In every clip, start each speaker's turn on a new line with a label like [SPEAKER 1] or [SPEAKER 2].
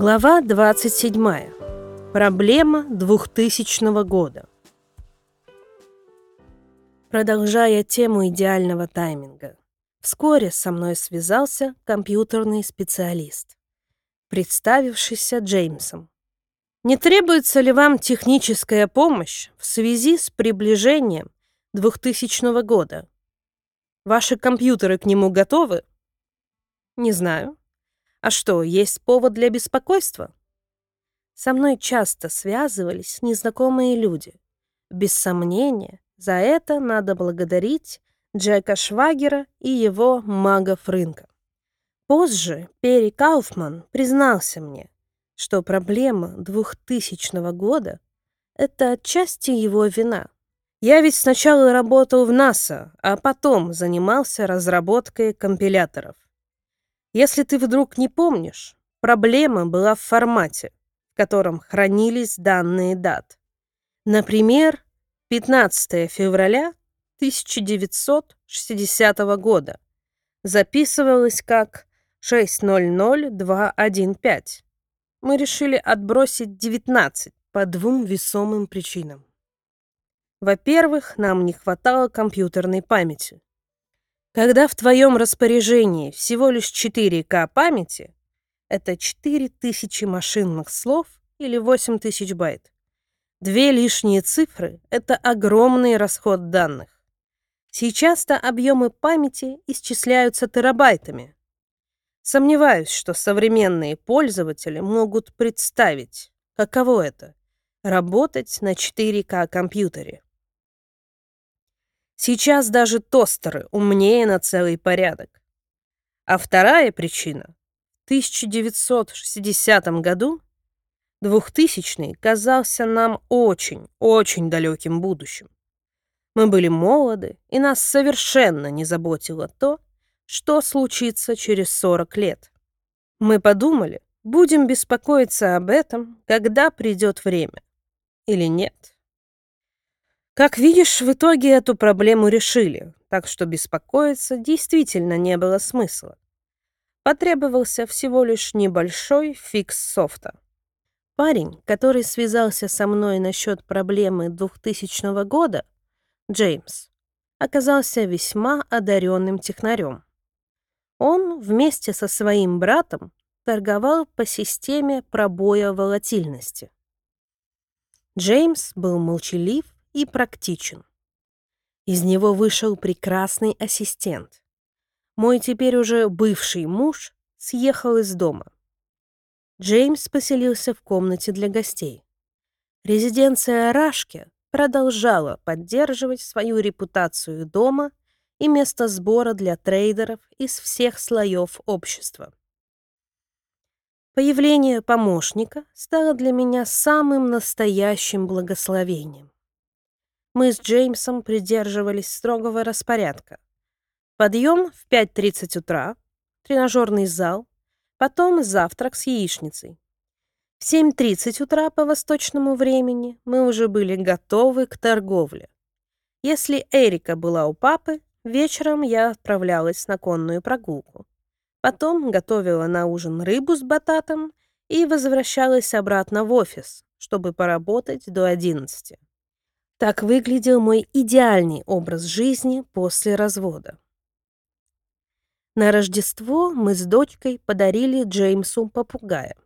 [SPEAKER 1] Глава 27. Проблема 2000 года. Продолжая тему идеального тайминга, вскоре со мной связался компьютерный специалист, представившийся Джеймсом. Не требуется ли вам техническая помощь в связи с приближением 2000 года? Ваши компьютеры к нему готовы? Не знаю. А что, есть повод для беспокойства? Со мной часто связывались незнакомые люди. Без сомнения, за это надо благодарить Джека Швагера и его магов рынка. Позже Перри Кауфман признался мне, что проблема 2000 года — это отчасти его вина. Я ведь сначала работал в НАСА, а потом занимался разработкой компиляторов. Если ты вдруг не помнишь, проблема была в формате, в котором хранились данные дат. Например, 15 февраля 1960 года записывалось как 600215. Мы решили отбросить 19 по двум весомым причинам. Во-первых, нам не хватало компьютерной памяти. Когда в твоем распоряжении всего лишь 4К памяти, это 4000 машинных слов или 8000 байт. Две лишние цифры — это огромный расход данных. Сейчас-то объемы памяти исчисляются терабайтами. Сомневаюсь, что современные пользователи могут представить, каково это — работать на 4К компьютере. Сейчас даже тостеры умнее на целый порядок. А вторая причина. В 1960 году 2000 казался нам очень, очень далеким будущим. Мы были молоды, и нас совершенно не заботило то, что случится через 40 лет. Мы подумали, будем беспокоиться об этом, когда придет время. Или нет. Как видишь, в итоге эту проблему решили, так что беспокоиться действительно не было смысла. Потребовался всего лишь небольшой фикс софта. Парень, который связался со мной насчет проблемы 2000 года, Джеймс, оказался весьма одаренным технарем. Он вместе со своим братом торговал по системе пробоя волатильности. Джеймс был молчалив и практичен. Из него вышел прекрасный ассистент. Мой теперь уже бывший муж съехал из дома. Джеймс поселился в комнате для гостей. Резиденция Рашки продолжала поддерживать свою репутацию дома и место сбора для трейдеров из всех слоев общества. Появление помощника стало для меня самым настоящим благословением мы с Джеймсом придерживались строгого распорядка. Подъем в 5.30 утра, тренажерный зал, потом завтрак с яичницей. В 7.30 утра по восточному времени мы уже были готовы к торговле. Если Эрика была у папы, вечером я отправлялась на конную прогулку. Потом готовила на ужин рыбу с бататом и возвращалась обратно в офис, чтобы поработать до 11. Так выглядел мой идеальный образ жизни после развода. На Рождество мы с дочкой подарили Джеймсу попугая.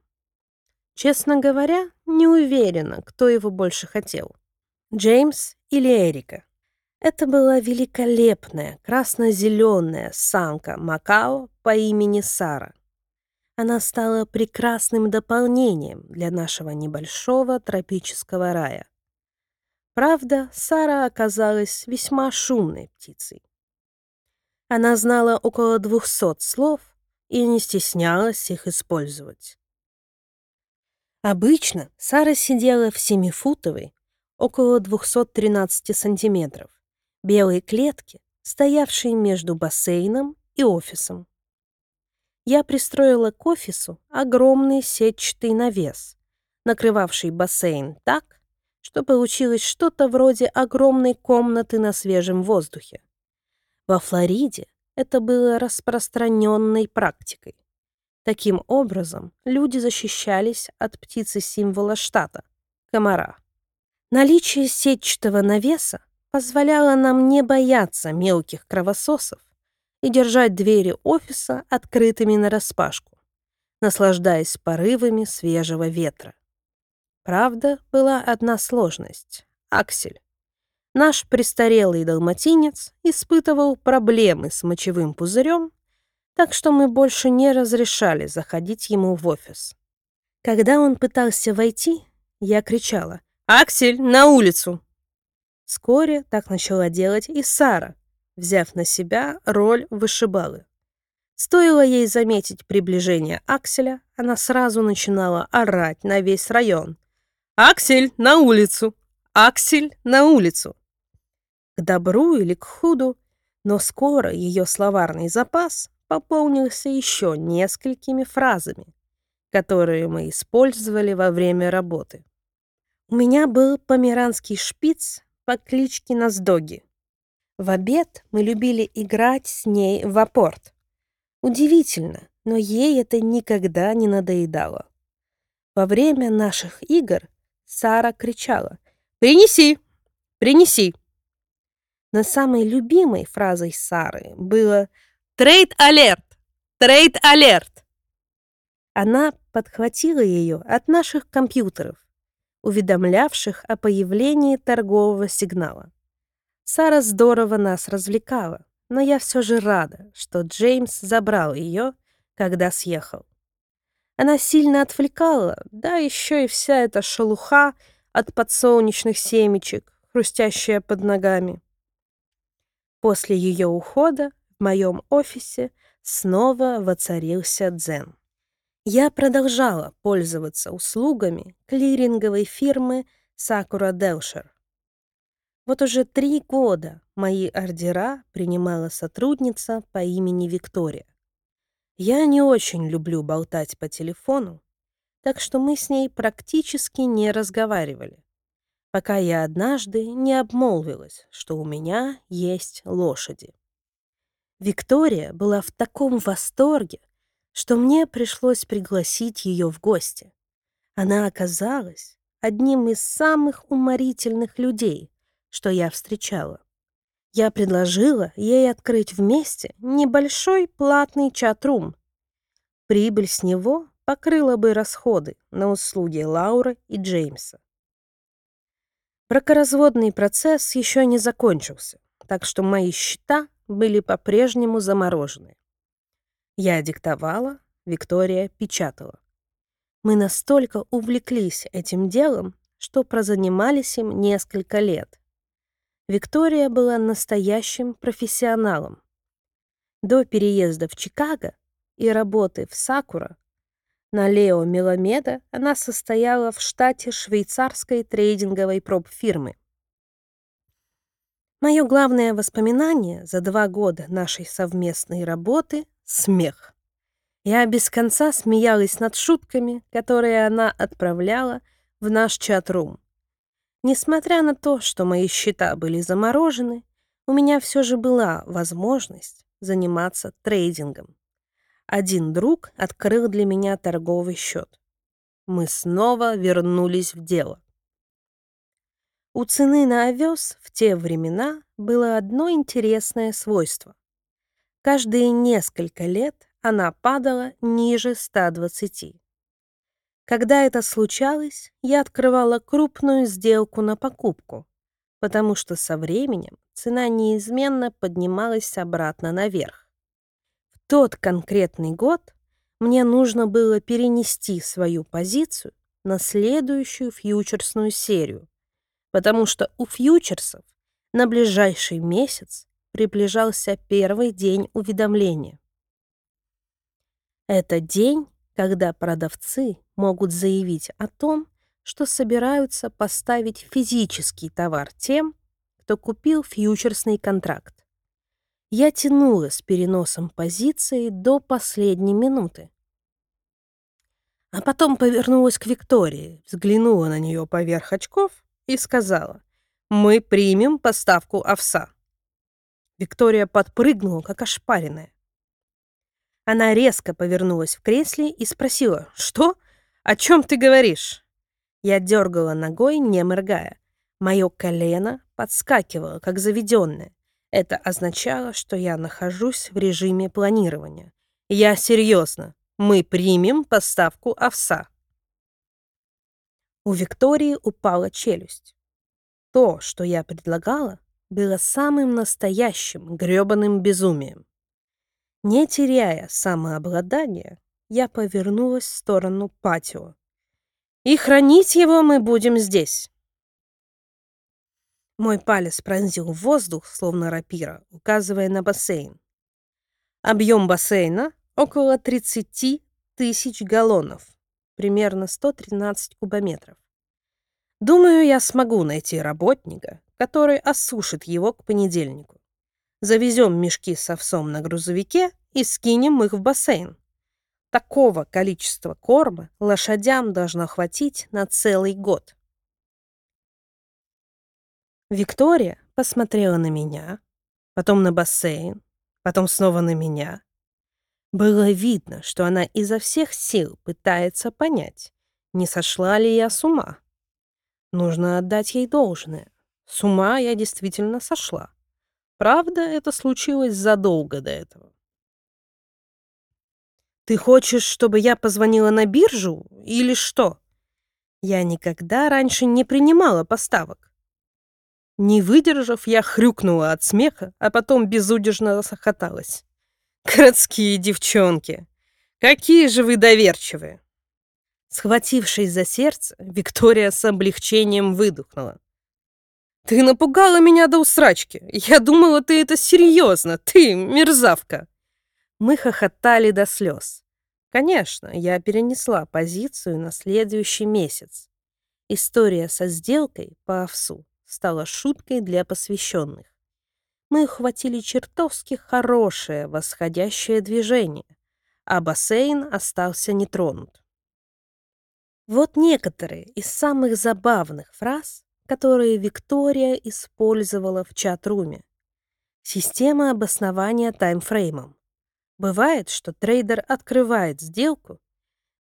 [SPEAKER 1] Честно говоря, не уверена, кто его больше хотел. Джеймс или Эрика. Это была великолепная красно-зеленая самка Макао по имени Сара. Она стала прекрасным дополнением для нашего небольшого тропического рая. Правда, Сара оказалась весьма шумной птицей. Она знала около двухсот слов и не стеснялась их использовать. Обычно Сара сидела в семифутовой, около 213 сантиметров, белой клетке, стоявшей между бассейном и офисом. Я пристроила к офису огромный сетчатый навес, накрывавший бассейн так, что получилось что-то вроде огромной комнаты на свежем воздухе. Во Флориде это было распространенной практикой. Таким образом, люди защищались от птицы-символа штата — комара. Наличие сетчатого навеса позволяло нам не бояться мелких кровососов и держать двери офиса открытыми нараспашку, наслаждаясь порывами свежего ветра. Правда, была одна сложность — Аксель. Наш престарелый далматинец испытывал проблемы с мочевым пузырем, так что мы больше не разрешали заходить ему в офис. Когда он пытался войти, я кричала «Аксель, на улицу!». Вскоре так начала делать и Сара, взяв на себя роль вышибалы. Стоило ей заметить приближение Акселя, она сразу начинала орать на весь район. «Аксель, на улицу! Аксель, на улицу!» К добру или к худу, но скоро ее словарный запас пополнился еще несколькими фразами, которые мы использовали во время работы. У меня был померанский шпиц по кличке Наздоги. В обед мы любили играть с ней в апорт. Удивительно, но ей это никогда не надоедало. Во время наших игр Сара кричала «Принеси! Принеси!». Но самой любимой фразой Сары было «Trade alert! Trade alert!». Она подхватила ее от наших компьютеров, уведомлявших о появлении торгового сигнала. Сара здорово нас развлекала, но я все же рада, что Джеймс забрал ее, когда съехал. Она сильно отвлекала, да еще и вся эта шелуха от подсолнечных семечек, хрустящая под ногами. После ее ухода в моем офисе снова воцарился дзен. Я продолжала пользоваться услугами клиринговой фирмы Sakura Delshire. Вот уже три года мои ордера принимала сотрудница по имени Виктория. Я не очень люблю болтать по телефону, так что мы с ней практически не разговаривали, пока я однажды не обмолвилась, что у меня есть лошади. Виктория была в таком восторге, что мне пришлось пригласить ее в гости. Она оказалась одним из самых уморительных людей, что я встречала. Я предложила ей открыть вместе небольшой платный чат-рум. Прибыль с него покрыла бы расходы на услуги Лауры и Джеймса. Бракоразводный процесс еще не закончился, так что мои счета были по-прежнему заморожены. Я диктовала, Виктория печатала. Мы настолько увлеклись этим делом, что прозанимались им несколько лет. Виктория была настоящим профессионалом. До переезда в Чикаго и работы в Сакура на Лео Меламеда она состояла в штате швейцарской трейдинговой проб-фирмы. Мое главное воспоминание за два года нашей совместной работы — смех. Я без конца смеялась над шутками, которые она отправляла в наш чат-рум. Несмотря на то, что мои счета были заморожены, у меня все же была возможность заниматься трейдингом. Один друг открыл для меня торговый счет. Мы снова вернулись в дело. У цены на овес в те времена было одно интересное свойство. Каждые несколько лет она падала ниже 120. Когда это случалось, я открывала крупную сделку на покупку, потому что со временем цена неизменно поднималась обратно наверх. В тот конкретный год мне нужно было перенести свою позицию на следующую фьючерсную серию, потому что у фьючерсов на ближайший месяц приближался первый день уведомления. Это день, когда продавцы могут заявить о том, что собираются поставить физический товар тем, кто купил фьючерсный контракт. Я тянула с переносом позиции до последней минуты. А потом повернулась к Виктории, взглянула на нее поверх очков и сказала, «Мы примем поставку овса». Виктория подпрыгнула, как ошпаренная. Она резко повернулась в кресле и спросила, «Что? О чем ты говоришь?» Я дергала ногой, не моргая. Мое колено подскакивало, как заведенное. Это означало, что я нахожусь в режиме планирования. Я серьезно. Мы примем поставку овса. У Виктории упала челюсть. То, что я предлагала, было самым настоящим грёбаным безумием. Не теряя самообладания, я повернулась в сторону патио. «И хранить его мы будем здесь!» Мой палец пронзил воздух, словно рапира, указывая на бассейн. Объем бассейна — около 30 тысяч галлонов, примерно 113 кубометров. Думаю, я смогу найти работника, который осушит его к понедельнику. Завезем мешки с овсом на грузовике и скинем их в бассейн. Такого количества корма лошадям должно хватить на целый год. Виктория посмотрела на меня, потом на бассейн, потом снова на меня. Было видно, что она изо всех сил пытается понять, не сошла ли я с ума. Нужно отдать ей должное. С ума я действительно сошла. Правда, это случилось задолго до этого. «Ты хочешь, чтобы я позвонила на биржу или что?» Я никогда раньше не принимала поставок. Не выдержав, я хрюкнула от смеха, а потом безудержно расхохоталась. «Городские девчонки! Какие же вы доверчивые!» Схватившись за сердце, Виктория с облегчением выдохнула. «Ты напугала меня до усрачки. Я думала, ты это серьезно. Ты мерзавка!» Мы хохотали до слез. Конечно, я перенесла позицию на следующий месяц. История со сделкой по овсу стала шуткой для посвященных. Мы ухватили чертовски хорошее восходящее движение, а бассейн остался нетронут. Вот некоторые из самых забавных фраз, которые Виктория использовала в чат-руме. Система обоснования таймфреймом. Бывает, что трейдер открывает сделку,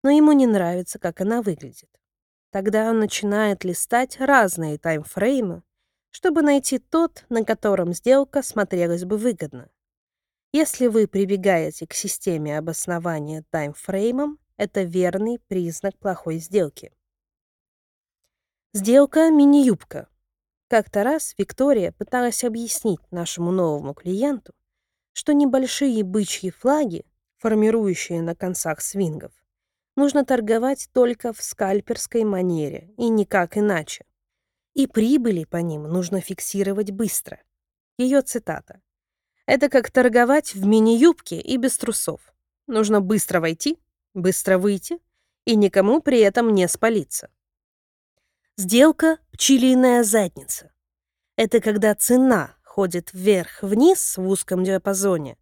[SPEAKER 1] но ему не нравится, как она выглядит. Тогда он начинает листать разные таймфреймы, чтобы найти тот, на котором сделка смотрелась бы выгодно. Если вы прибегаете к системе обоснования таймфреймом, это верный признак плохой сделки. Сделка мини-юбка. Как-то раз Виктория пыталась объяснить нашему новому клиенту, что небольшие бычьи флаги, формирующие на концах свингов, нужно торговать только в скальперской манере и никак иначе. И прибыли по ним нужно фиксировать быстро. Ее цитата. «Это как торговать в мини-юбке и без трусов. Нужно быстро войти, быстро выйти и никому при этом не спалиться. Сделка «пчелиная задница». Это когда цена ходит вверх-вниз в узком диапазоне,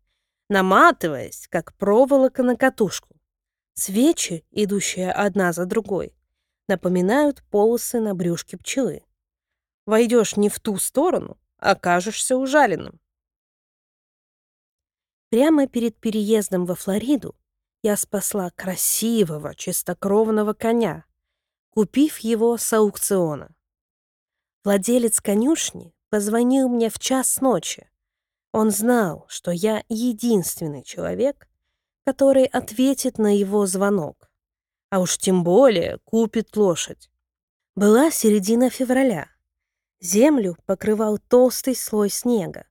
[SPEAKER 1] наматываясь, как проволока на катушку. Свечи, идущие одна за другой, напоминают полосы на брюшке пчелы. Войдешь не в ту сторону, окажешься ужаленным. Прямо перед переездом во Флориду я спасла красивого, чистокровного коня, купив его с аукциона. Владелец конюшни позвонил мне в час ночи. Он знал, что я единственный человек, который ответит на его звонок, а уж тем более купит лошадь. Была середина февраля. Землю покрывал толстый слой снега,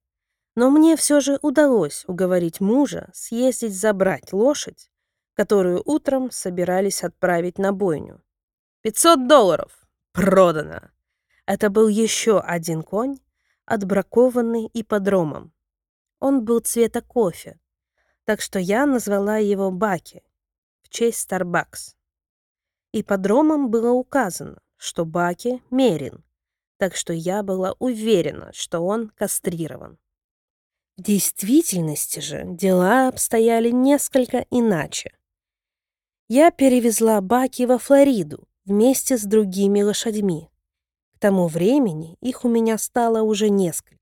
[SPEAKER 1] но мне все же удалось уговорить мужа съездить забрать лошадь которую утром собирались отправить на бойню. «Пятьсот долларов! Продано!» Это был еще один конь, отбракованный ипподромом. Он был цвета кофе, так что я назвала его Баки в честь Starbucks. Ипподромом было указано, что Баки мерин, так что я была уверена, что он кастрирован. В действительности же дела обстояли несколько иначе. Я перевезла Баки во Флориду вместе с другими лошадьми. К тому времени их у меня стало уже несколько.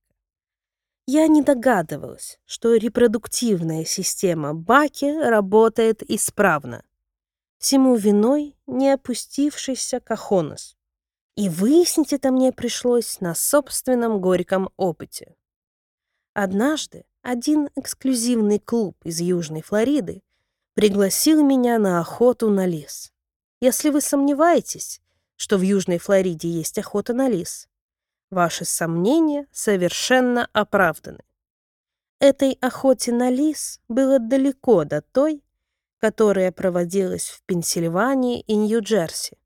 [SPEAKER 1] Я не догадывалась, что репродуктивная система Баки работает исправно. Всему виной не опустившийся Кахонос. И выяснить это мне пришлось на собственном горьком опыте. Однажды один эксклюзивный клуб из Южной Флориды пригласил меня на охоту на лис. Если вы сомневаетесь, что в Южной Флориде есть охота на лис, ваши сомнения совершенно оправданы. Этой охоте на лис было далеко до той, которая проводилась в Пенсильвании и Нью-Джерси.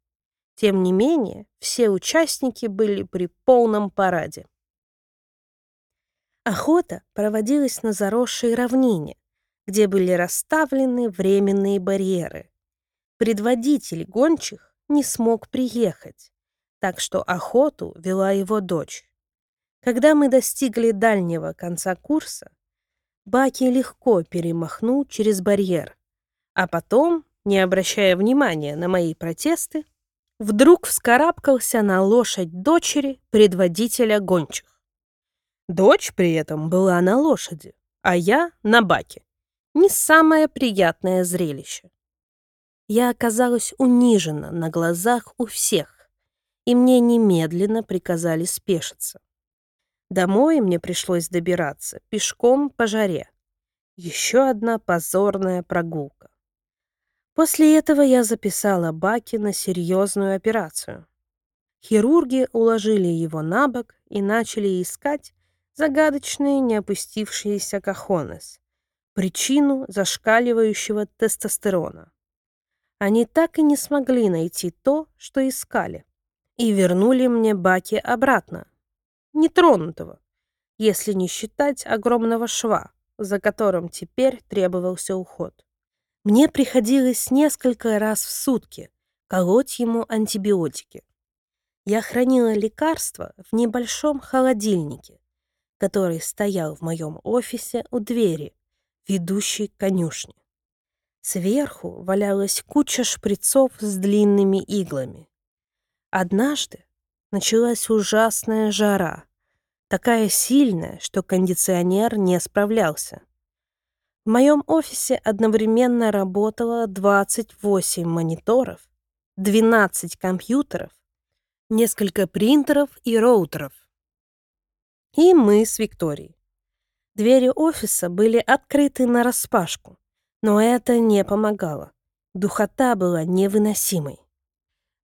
[SPEAKER 1] Тем не менее, все участники были при полном параде. Охота проводилась на заросшей равнине, где были расставлены временные барьеры. Предводитель гончих не смог приехать, так что охоту вела его дочь. Когда мы достигли дальнего конца курса, Баки легко перемахнул через барьер, а потом, не обращая внимания на мои протесты, вдруг вскарабкался на лошадь дочери предводителя гончих. Дочь при этом была на лошади, а я на баке. Не самое приятное зрелище. Я оказалась унижена на глазах у всех, и мне немедленно приказали спешиться. Домой мне пришлось добираться пешком по жаре. Еще одна позорная прогулка. После этого я записала Баки на серьезную операцию. Хирурги уложили его на бок и начали искать загадочные неопустившиеся кахонес, причину зашкаливающего тестостерона. Они так и не смогли найти то, что искали, и вернули мне Баки обратно, нетронутого, если не считать огромного шва, за которым теперь требовался уход. Мне приходилось несколько раз в сутки колоть ему антибиотики. Я хранила лекарства в небольшом холодильнике, который стоял в моем офисе у двери, ведущей к конюшне. Сверху валялась куча шприцов с длинными иглами. Однажды началась ужасная жара, такая сильная, что кондиционер не справлялся. В моем офисе одновременно работало 28 мониторов, 12 компьютеров, несколько принтеров и роутеров. И мы с Викторией. Двери офиса были открыты нараспашку, но это не помогало. Духота была невыносимой.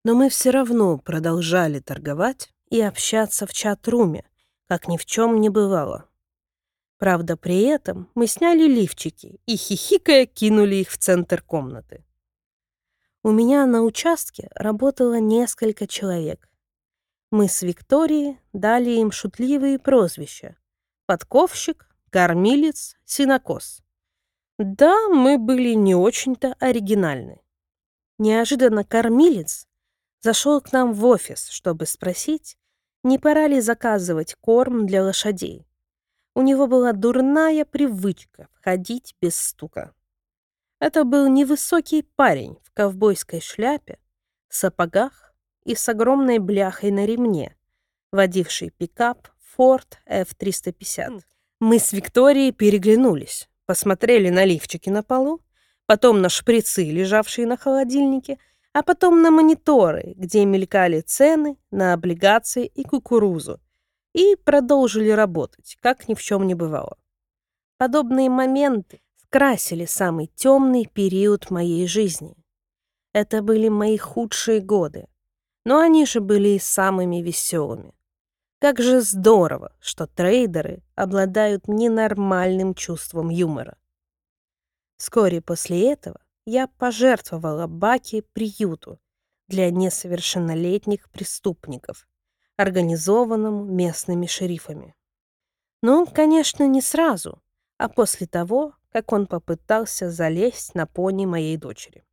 [SPEAKER 1] Но мы все равно продолжали торговать и общаться в чат-руме, как ни в чем не бывало. Правда, при этом мы сняли лифчики и, хихикая, кинули их в центр комнаты. У меня на участке работало несколько человек. Мы с Викторией дали им шутливые прозвища. Подковщик, кормилец, синокос. Да, мы были не очень-то оригинальны. Неожиданно кормилец зашел к нам в офис, чтобы спросить, не пора ли заказывать корм для лошадей. У него была дурная привычка входить без стука. Это был невысокий парень в ковбойской шляпе, сапогах и с огромной бляхой на ремне, водивший пикап Ford F-350. Мы с Викторией переглянулись, посмотрели на лифчики на полу, потом на шприцы, лежавшие на холодильнике, а потом на мониторы, где мелькали цены на облигации и кукурузу, и продолжили работать, как ни в чем не бывало. Подобные моменты скрасили самый темный период моей жизни. Это были мои худшие годы, но они же были и самыми веселыми. Как же здорово, что трейдеры обладают ненормальным чувством юмора. Вскоре после этого я пожертвовала Баки приюту для несовершеннолетних преступников, организованному местными шерифами. Ну, конечно, не сразу, а после того, как он попытался залезть на пони моей дочери.